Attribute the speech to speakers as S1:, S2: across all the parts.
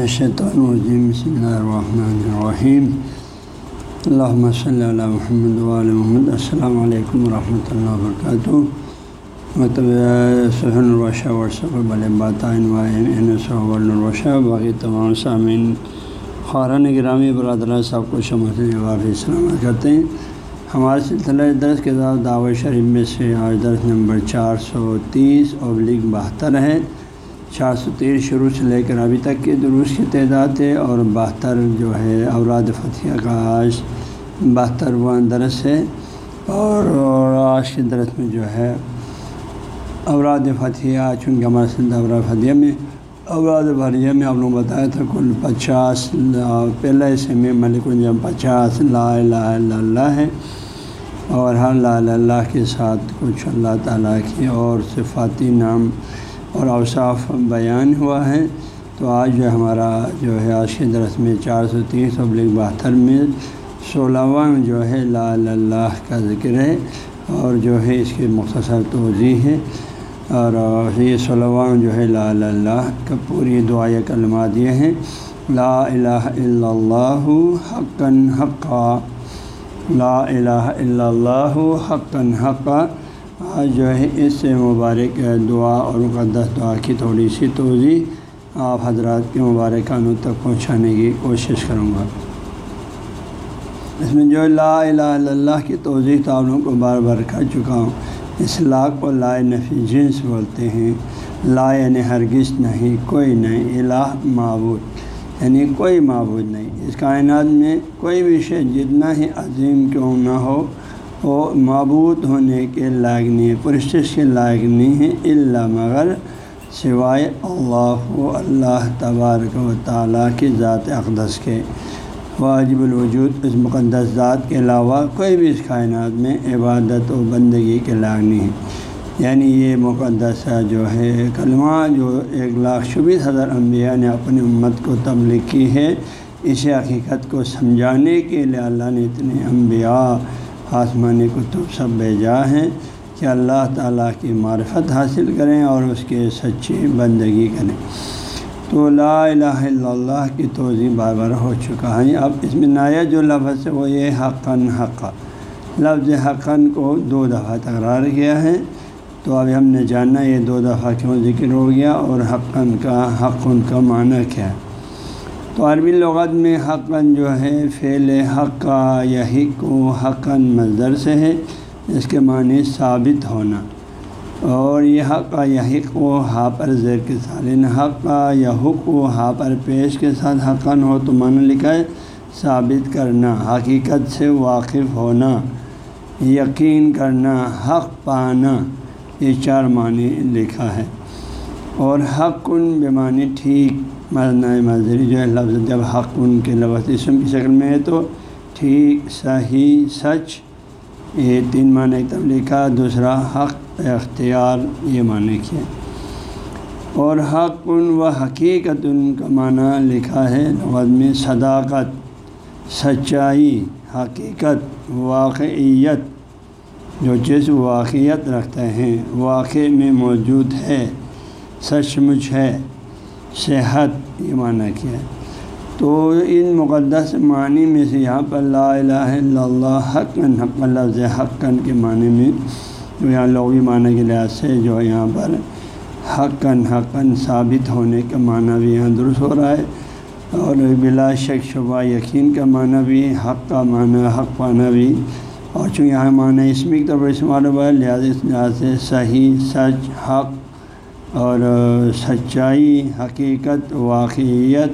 S1: الشیطانرجیم بسم اللہ الرحمن الرحیم الحمۃ صلی اللہ محمد محمد. السلام علیکم ورحمۃ اللہ وبرکاتہ مطلب سہن الروشہ ورثہ الروشہ باقی تمام سامعین خارن گرامی برادرہ صاحب کو شمت واقعی سلامت کرتے ہیں. ہمارے سلسلہ درس کے ساتھ دعوت شریف میں سے آج درس نمبر چار سو تیس ابلیغ بہتر ہے. چار سو تیس شروع سے لے کر ابھی تک کے دروس کی تعداد ہے اور بہتر جو ہے اوراد فتح کا آج بہترواں درس ہے اور آج کے درس میں جو ہے اوراد فتح چونکہ ہمارے سلسلہ اوراد فتح میں اوراد بھریہ میں آپ لوگوں بتایا تھا کل پچاس پہلے سے میں ملک الجم پچاس لا الہ الا اللہ ہے اور ہر لا اللہ کے ساتھ کچھ اللہ تعالیٰ کی اور صفاتی نام اور اوصاف بیان ہوا ہے۔ تو آج جو ہمارا جو ہے آج کے درس میں چار سو تیس ابلک بہتر میں سولہواں جو ہے لا اللہ کا ذکر ہے اور جو ہے اس کی مختصر توضیع ہے۔ اور یہ سولہواں جو ہے لا اللہ کا پوری دعائیں کلمات یہ ہیں لا الہ الا اللہ حقاً حقا۔ لا الہ الا اللہ حقاً حقا۔ آج جو ہے، اس سے مبارک دعا اور مقدس دعا کی تھوڑی سی توضیع آپ حضرات کے مبارکانوں تک پہنچانے کی کوشش کروں گا۔ اس میں جو لا الہ الا اللہ کی توضیع تعلق کو بار بار کر چکا ہوں، اس لا کو لا نفی جنس بولتے ہیں۔ لا یعنی ہرگز نہیں، کوئی نہیں، الہ معبود یعنی کوئی معبود نہیں۔ اس کائنات میں کوئی بھی شے جتنا ہی عظیم کیوں نہ ہو وہ معبود ہونے کے لائق نہیں ہے پرشش کے لائق نہیں ہے اللہ مگر سوائے اللہ و اللہ تبارک و تعالیٰ کی ذات اقدس کے۔ واجب الوجود اس مقدس ذات کے علاوہ کوئی بھی اس کائنات میں عبادت و بندگی کے لائق نہیں ہے۔ یعنی یہ مقدس جو ہے، کلمہ جو ایک لاکھ چوبیس ہزار انبیاء نے اپنی امت کو تبلیغ کی ہے اس حقیقت کو سمجھانے کے لیے اللہ نے اتنے انبیاء آسمانی کتب سب بھیجا ہیں کہ اللہ تعالیٰ کی معرفت حاصل کریں اور اس کے سچی بندگی کریں۔ تو لا الہ الا اللہ کی توضیع بار بار ہو چکا ہے۔ اب اس میں نایا جو لفظ ہے وہ یہ حقاً حق۔ لفظ حقاً کو دو دفعہ تکرار کیا ہے۔ تو اب ہم نے جانا یہ دو دفعہ کیوں ذکر ہو گیا اور حقاً کا حق ان کا معنی کیا۔ ہے تو عربی لغت میں حقاً جو ہے، فعل حق کا یا حق و حقاً مزدر سے ہے، اس کے معنی ثابت ہونا۔ اور یہ حق کا یا حق و ہا پر زیر کے سالن حق کا یا حق و ہا پر پیش کے ساتھ حقاً ہو تو معنی لکھا ہے، ثابت کرنا، حقیقت سے واقف ہونا، یقین کرنا، حق پانا، یہ چار معنی لکھا ہے۔ اور حق ان بے معنی ٹھیک۔ مرنا مظری جو ہے لفظ جب حق ان کے لفظ اسم کی شکل میں ہے تو ٹھیک، صحیح، سچ، یہ تین معنی تب لکھا دوسرا حق، اختیار، یہ معنی کیا اور حق ان و حقیقت ان کا معنی لکھا ہے لفظ میں صداقت، سچائی، حقیقت، واقعیت، جو چیز واقعیت رکھتے ہیں، واقع میں موجود ہے، سچ مچ ہے۔ صحت یہ معنی کیا ہے تو ان مقدس معنی میں سے یہاں پر لا الہ الا اللہ حق حق لفظ حقن کے معنی میں جو یہاں لغوی معنی کے لحاظ سے جو یہاں پر حقن حقن ثابت ہونے کا معنی بھی یہاں درست ہو رہا ہے اور بلا شک شبہ یقین کا معنی بھی، حق کا معنی، حق پانا بھی۔ اور چونکہ یہاں معنی اسمی کی طور پر استعمال ہوا ہے، لہٰذا اس لحاظ سے صحیح، سچ، حق اور سچائی، حقیقت، واقعیت،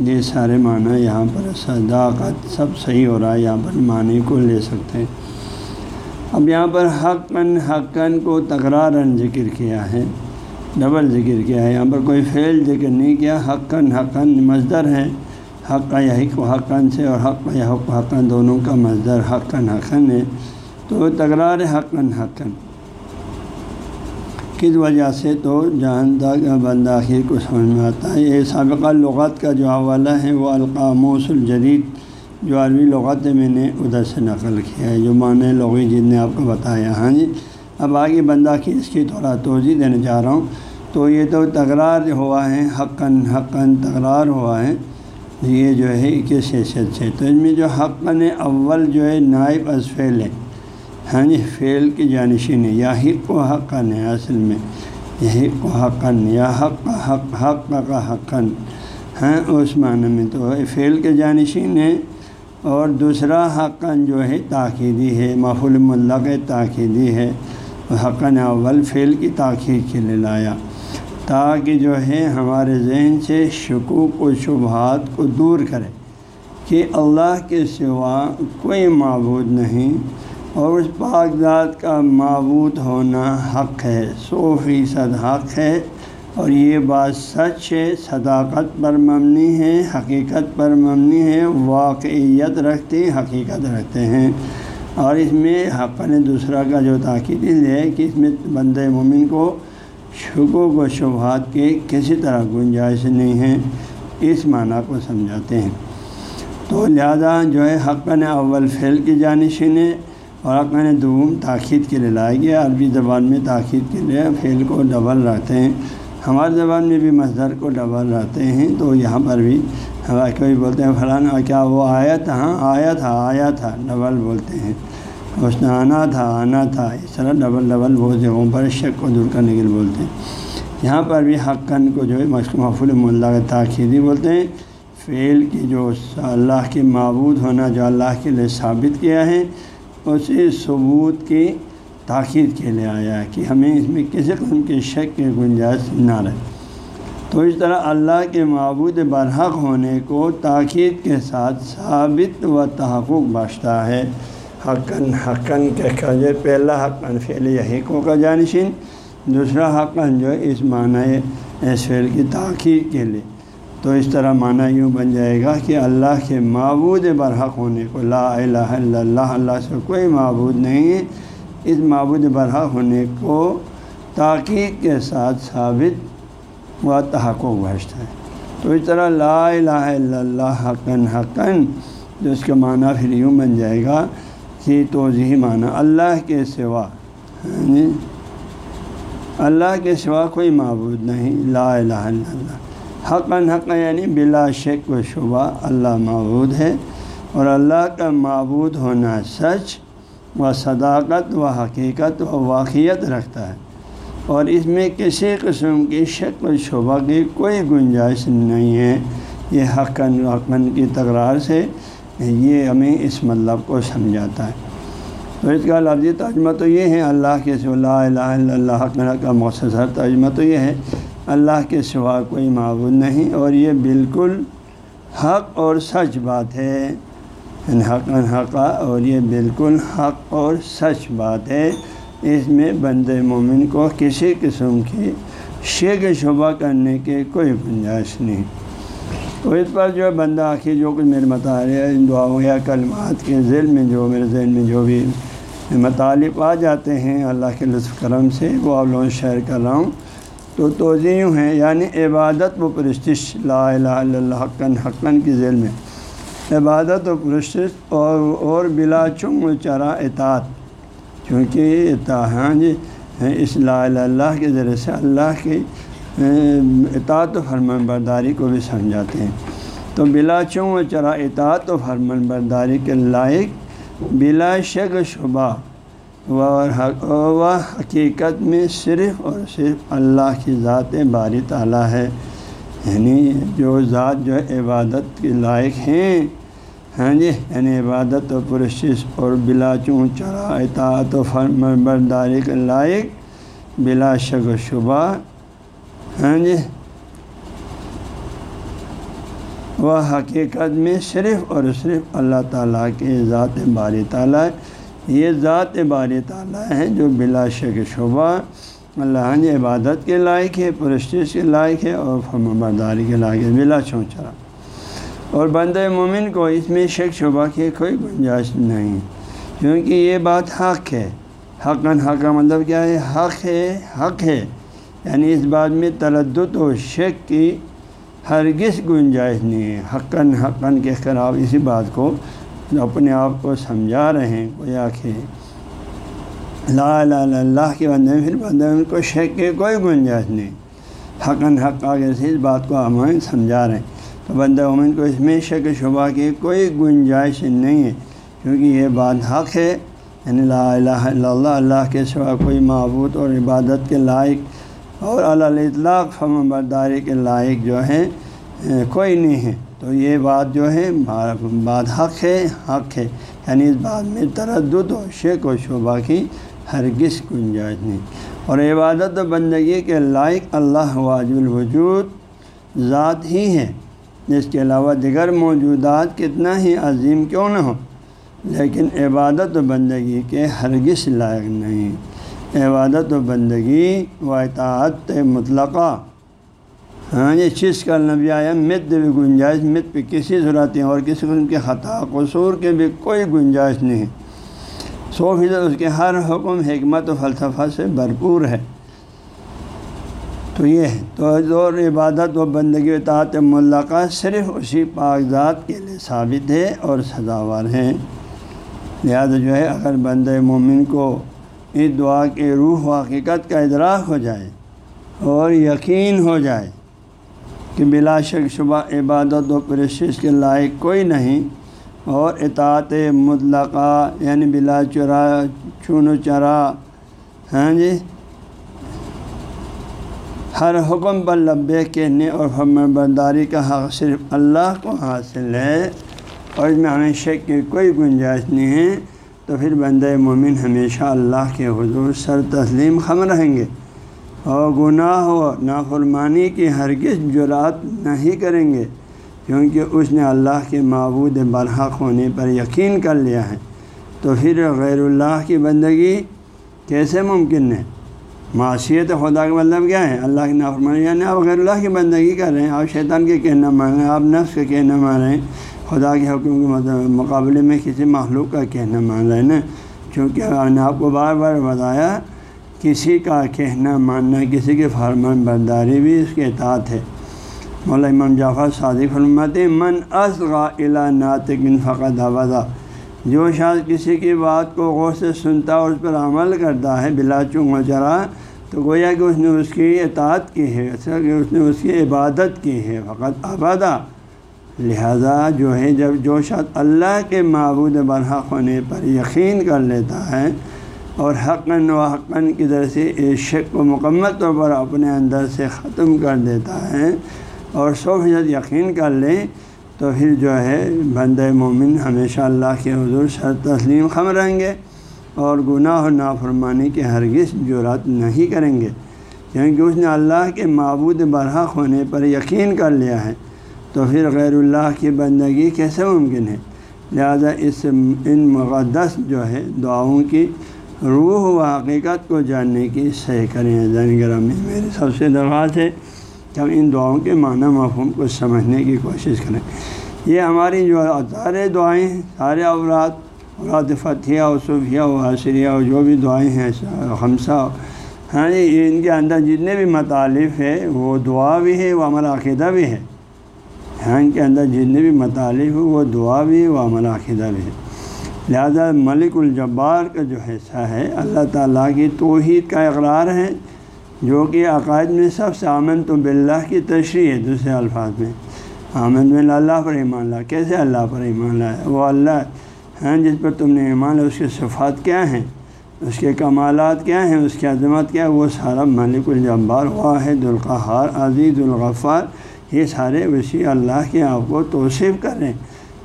S1: یہ سارے معنی یہاں پر صداقت سب صحیح ہو رہا ہے، یہاں پر معنی کو لے سکتے ہیں۔ اب یہاں پر حقاً حقاً کو تکرارن ذکر کیا ہے، ڈبل ذکر کیا ہے۔ یہاں پر کوئی فعل ذکر نہیں کیا، حقاً حقاً مزدر ہے۔ حق کا حق و حقاً سے اور حق کا حق و دونوں کا مزدر حقاً حقاً ہے۔ تو تکرار حقاً حقاً۔ کس وجہ سے تو جہاں تک بندہ آخر کو سمجھ میں آتا ہے۔ یہ سابقہ لغات کا جو حوالہ ہے وہ القاموس الجدید، جو عربی لغات میں نے ادھر سے نقل کیا ہے، جو معنی لغوی جن نے آپ کو بتایا۔ ہاں جی اب آگے بندہ کی اس کی تھوڑا توضیع دینے جا رہا ہوں۔ تو یہ تو تکرار ہوا ہے حقن حقن تکرار ہوا ہے۔ یہ جو ہے کس حیثیت سے۔ تو اس میں جو حقن اول جو ہے، نائب ازفیل ہے۔ ہاں جی فعل کی جانشین ہے۔ یا حق و حقن ہے اصل میں۔ یہ حق و حقن یا حق حق حق کا حقن ہیں اس معنی میں تو فعل کے جانشین ہے۔ اور دوسرا حقن جو ہے تاخیری ہے۔ محفول ملق تاخیری ہے۔ حقن اول فعل کی تاخیر کے لیے لایا۔ تاکہ جو ہے، ہمارے ذہن سے شکوک و شبہات کو دور کرے کہ اللہ کے سوا کوئی معبود نہیں۔ اور اس پاک ذات کا معبود ہونا حق ہے، سو فیصد حق ہے۔ اور یہ بات سچ ہے، صداقت پر مبنی ہے، حقیقت پر مبنی ہے، واقعیت رکھتے، حقیقت رکھتے ہیں۔ اور اس میں حق نے دوسرا کا جو تاکید ہے کہ اس میں بند مومن کو شکوک و شبہات کے کسی طرح گنجائش نہیں ہے۔ اس معنی کو سمجھاتے ہیں۔ تو لہذا جو ہے، حق نے اول فعل کی جانشین ہے۔ اور حق نے دوم تاخیر کے لیے لایا گیا، عربی زبان میں تاخیر کے لیے فعل کو ڈبل رکھتے ہیں۔ ہماری زبان میں بھی مصدر کو ڈبل رہتے ہیں، تو یہاں پر بھی کوئی بولتے ہیں۔ فلانا کیا، وہ آیا تھا ہاں آیا تھا آیا تھا، ڈبل بولتے ہیں۔ اس نے آنا تھا آنا تھا، اس طرح ڈبل ڈبل بہت جگہوں پر شک کو دور کرنے کے لیے بولتے ہیں۔ یہاں پر بھی حقن کو جو ہے محفول ملا تاخیری بولتے ہیں۔ فعل کی جو اللہ کے معبود ہونا، جو اللہ کے لیے ثابت کیا ہے اسی ثبوت کی تاخیر کے لیے آیا ہے کہ ہمیں اس میں کسی قسم کی شک کی گنجائش نہ رہے۔ تو اس طرح اللہ کے معبود برحق ہونے کو تاخیر کے ساتھ ثابت و تحفظ بخشتا ہے۔ حقن حقن کے خجر پہلا حقن فعل حقوں کا جانشین، دوسرا حقن جو اس معنی اس فعل کی تاخیر کے لیے۔ تو اس طرح معنی یوں بن جائے گا کہ اللہ کے معبود برحق ہونے کو لا الہ الا اللہ اللہ سے کوئی معبود نہیں۔ ہے اس معبود برحق ہونے کو تاکید کے ساتھ ثابت و تحقق بھجتا ہے۔ تو اس طرح لا الہ الا اللہ حقن حقن جو اس کا معنی پھر یوں بن جائے گا کہ توضیحی معنی اللہ کے سوا یعنی اللہ کے سوا کوئی معبود نہیں، لا الہ الا اللہ۔ حقن حق یعنی بلا شک و شبہ اللہ معبود ہے اور اللہ کا معبود ہونا سچ و صداقت و حقیقت و واقعیت رکھتا ہے۔ اور اس میں کسی قسم کی شک و شبہ کی کوئی گنجائش نہیں ہے۔ یہ حقن حقن کی تکرار سے یہ ہمیں اس مطلب کو سمجھاتا ہے۔ تو اس کا لفظی ترجمہ تو یہ ہے، اللہ کے سوا الہ الا اللہ، حق کا مختصر ترجمہ تو یہ ہے۔ اللہ کے سوا کوئی معبود نہیں اور یہ بالکل حق اور سچ بات ہے۔ حق حقہ اور یہ بالکل حق اور سچ بات ہے۔ اس میں بند مومن کو کسی قسم کی شیک شبہ کرنے کے کوئی گنجائش نہیں۔ تو اس پر جو بندہ آخر جو کچھ میرے مطالعہ ان دعاؤں یا کلمات کے ذیل میں جو میرے ذہن میں جو بھی مطالب آ جاتے ہیں، اللہ کے لطف کرم سے وہ آپ لوگوں شیئر کر رہا ہوں۔ تو توضیع ہیں یعنی عبادت و پرستش، لا الہ الا اللہ حقن حقن کی ذیل میں۔ عبادت و پرستش اور اور بلا چنگ و چرا اطاعت۔ چونکہ ہاں جی اس لا الہ اللہ کے ذریعے سے اللہ کی اطاعت و فرمان برداری کو بھی سمجھاتے ہیں۔ تو بلا چوں و چرا اطاعت و فرمان برداری کے لائق، بلا شک شبہ و حقیقت میں صرف اور صرف اللہ کی ذات باری تعالیٰ ہے۔ یعنی جو ذات، جو عبادت کے لائق ہیں۔ ہاں جی یعنی عبادت و پرشش اور بلا چوں چرا اطاعت و فرمان برداری کے لائق، بلا شک و شبہ۔ ہاں جی۔ وہ حقیقت میں صرف اور صرف اللہ تعالیٰ کے ذات باری تعالیٰ یہ ذات باری تعالیٰ ہیں جو بلا شک شبہ اللہ جی عبادت کے لائق ہے، پرستش کے لائق ہے اور فرم برداری کے لائق ہے، بلا چونچرا اور بند مومن کو اس میں شک شبہ کی کوئی گنجائش نہیں، کیونکہ یہ بات حق ہے۔ حق حق کا مطلب کیا ہے؟ حق ہے حق ہے۔ یعنی اس بات میں تردد و شک کی ہرگز گنجائش نہیں ہے۔ حقن حقن کے خلاف اسی بات کو اپنے آپ کو سمجھا رہے ہیں، کوئی آخر لا اللہ کے بندے میں، پھر بندے ان کو شک کی کوئی گنجائش نہیں۔ حقن حق آگے سے اس بات کو ہمیں سمجھا رہے ہیں۔ تو بندہ مومن کو اس میں شک شبہ کی کوئی گنجائش نہیں ہے، کیونکہ یہ بات حق ہے۔ یعنی لا الہ الا اللہ اللہ کے سوا کوئی معبود اور عبادت کے لائق اور اطلاق فم برداری کے لائق جو ہے، کوئی نہیں ہے۔ تو یہ بات جو ہے بات حق ہے حق ہے۔ یعنی اس بات میں تردد و شک و شعبہ کی ہرگز گنجائش نہیں۔ اور عبادت و بندگی کے لائق اللہ واجب الوجود ذات ہی ہے جس کے علاوہ دیگر موجودات کتنا ہی عظیم کیوں نہ ہو لیکن عبادت و بندگی کے ہرگز لائق نہیں۔ عبادت و بندگی و اطاعت مطلقہ۔ ہاں یہ چیز کا نبی آیا، مت بھی گنجائش، مت پہ کسی صورت اور کسی قسم کے خطا، قصور کے بھی کوئی گنجائش نہیں۔ سو فیصد اس کے ہر حکم، حکمت و فلسفہ سے بھرپور ہے۔ تو یہ ہے، تو زور عبادت و بندگی اطاعت ملقہ صرف اسی کاغذات کے لیے ثابت ہے اور سزاوار ہیں۔ لہٰذا جو ہے، اگر بند مومن کو اس دعا کے روح و حقیقت کا ادراک ہو جائے اور یقین ہو جائے کہ بلا شک شبہ عبادت و پرشش کے لائق کوئی نہیں اور اطاعت مطلقہ یعنی بلا چرا چون و چرا۔ ہاں جی؟ ہر حکم پر لبے کہنے اور ہم برداری کا حق صرف اللہ کو حاصل ہے اور اس میں ہمیں شک کی کوئی گنجائش نہیں ہے۔ تو پھر بندہ مومن ہمیشہ اللہ کے حضور سر تسلیم خم رہیں گے۔ اور گناہ و نافرمانی کی ہرگز جرات نہیں کریں گے، کیونکہ اس نے اللہ کے معبود برحق ہونے پر یقین کر لیا ہے۔ تو پھر غیر اللہ کی بندگی کیسے ممکن ہے؟ معاشیت خدا کا مطلب کیا ہے؟ اللہ کی نافرمانی یعنی آپ غیر اللہ کی بندگی کر رہے ہیں، آپ شیطان کے کہنا مان رہے ہیں آپ نفس کے کہنا مان رہے ہیں خدا کے حکم کے مطلب مقابلے میں کسی مخلوق کا کہنا مان رہے ہیں نا؟ چونکہ میں نے آپ کو بار بار بتایا کسی کا کہنا ماننا، کسی کے فرمان برداری بھی اس کے اطاعت ہے۔ مولا امام جعفر صادق فرمات من اصغا الا ناطقن فقط آبادہ جو شاید کسی کی بات کو غور سے سنتا اور اس پر عمل کرتا ہے بلا چونگ چرا تو گویا کہ اس نے اس کی اطاعت کی ہے کہ اس نے اس کی عبادت کی ہے، فقط آبادہ لہذا جو ہے، جب جو شاید اللہ کے معبود برحق ہونے پر یقین کر لیتا ہے اور حقاً و حقاً کی طرح سے شک کو مکمل طور پر اپنے اندر سے ختم کر دیتا ہے اور سو فیصد یقین کر لیں تو پھر جو ہے بند مومن ہمیشہ اللہ کے حضور سر تسلیم خم رہیں گے اور گناہ و نافرمانی کے ہرگز جرات نہیں کریں گے۔ کیونکہ اس نے اللہ کے معبود برحق ہونے پر یقین کر لیا ہے۔ تو پھر غیر اللہ کی بندگی کیسے ممکن ہے؟ لہذا اس ان مقدس جو ہے دعاؤں کی روح و حقیقت کو جاننے کی صحیح کریں۔ زین گرامی میری سب سے درخواست ہے کہ ہم ان دعاؤں کے معنی مفہوم کو سمجھنے کی کوشش کریں۔ یہ ہماری جو سارے دعائیں ہیں، سارے اوراد اوراد فتح و صوفیہ و حاصریہ و جو بھی دعائیں ہیں، خمسہ ہاں جی ان کے اندر جتنے بھی مطالف ہے وہ دعا بھی ہے، وہ عمل عقیدہ بھی ہے۔ ہاں ان کے اندر جتنے بھی مطالف ہے وہ دعا بھی وہ عمل عقیدہ بھی ہے۔ لہذا ملک الجبار کا جو حصہ ہے، اللہ تعالیٰ کی توحید کا اقرار ہے، جو کہ عقائد میں سب سے آمن تو بلّہ کی تشریح ہے دوسرے الفاظ میں۔ آمن میں اللہ پر ایمان لا۔ کیسے اللہ پر ایمان لا؟ ہے وہ اللہ ہیں جس پر تم نے ایمان اس کے صفات کیا ہیں؟ اس کے کمالات کیا ہیں؟ اس کی عظمت کیا؟ ہے وہ سارا ملک الجبار، واحد القحار عزیز الغفار، یہ سارے اسی اللہ کے آپ کو توصیف کر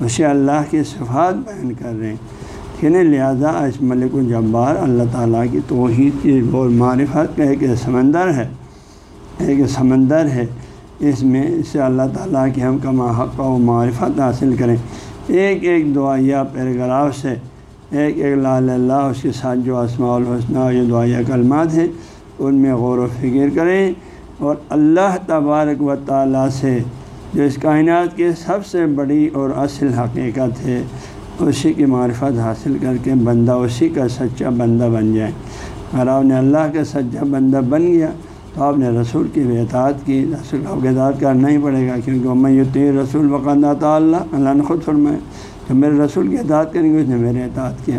S1: رہے ہیں اسی اللہ کی صفات بیان کر رہے ہیں۔ ٹھیک ہے لہٰذا اس ملک الجبار اللہ تعالیٰ کی توحید کی اور معرفت کا ایک سمندر ہے۔ ایک سمندر ہے۔ اس میں اس سے اللہ تعالیٰ کے ہم کما حق و معرفت حاصل کریں۔ ایک ایک دعائیہ پیراگراف سے، ایک ایک لا اللہ اس کے ساتھ جو اسماع الحسنہ جو دعائیہ کلمات ہیں، ان میں غور و فکر کریں اور اللہ تبارک و تعالیٰ سے جو اس کائنات کی سب سے بڑی اور اصل حقیقت ہے، اسی کی معرفت حاصل کر کے بندہ اسی کا سچا بندہ بن جائے۔ اگر آپ نے اللہ کا سچا بندہ بن گیا تو آپ نے رسول کی بھی اطاعت کی، رسول آپ کے اطاعت کرنا ہی پڑے گا، کیونکہ میں یہ رسول وقت اللہ اللہ نے خود فرمائے تو میرے رسول کی اطاعت کریں گے، اس نے میرے اطاعت کیا۔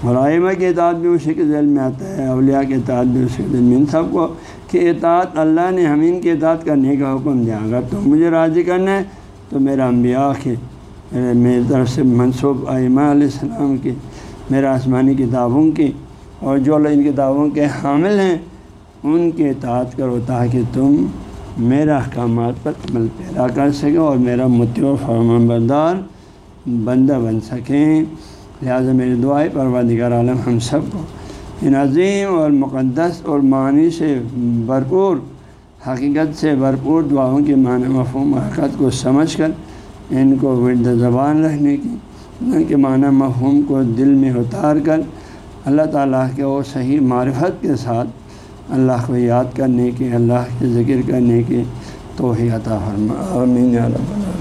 S1: اور آئمہ کی اطاعت بھی اسی کے ذیل میں آتا ہے، اولیاء کے اطاعت بھی اسی کے ذیل میں۔ ان سب کو کہ اطاعت اللہ نے ہم ان اطاعت کرنے کا حکم دیا۔ اگر تو مجھے راضی کرنا ہے تو میرا انبیاء کے میری طرف سے منصوب ائمہ علیہ السلام کی میرا آسمانی کتابوں کی اور جو لوگ ان کتابوں کے حامل ہیں، ان کے اطاعت کرو تاکہ تم میرا احکامات پر عمل پیدا کر سکیں اور میرا متو فرمان بردار بندہ بن سکیں۔ لہٰذا میری دعائیں پروردگار عالم، ہم سب کو ان عظیم اور مقدس اور معنی سے بھرپور، حقیقت سے بھرپور دعاؤں کے معنی، مفہوم حقیقت کو سمجھ کر ان کو ورد زبان رہنے کی، ان کے معنی، مفہوم کو دل میں اتار کر اللہ تعالیٰ کے وہ صحیح معرفت کے ساتھ اللہ کو یاد کرنے کی، اللہ کے ذکر کرنے کی توحیع عطا فرما، آمین رب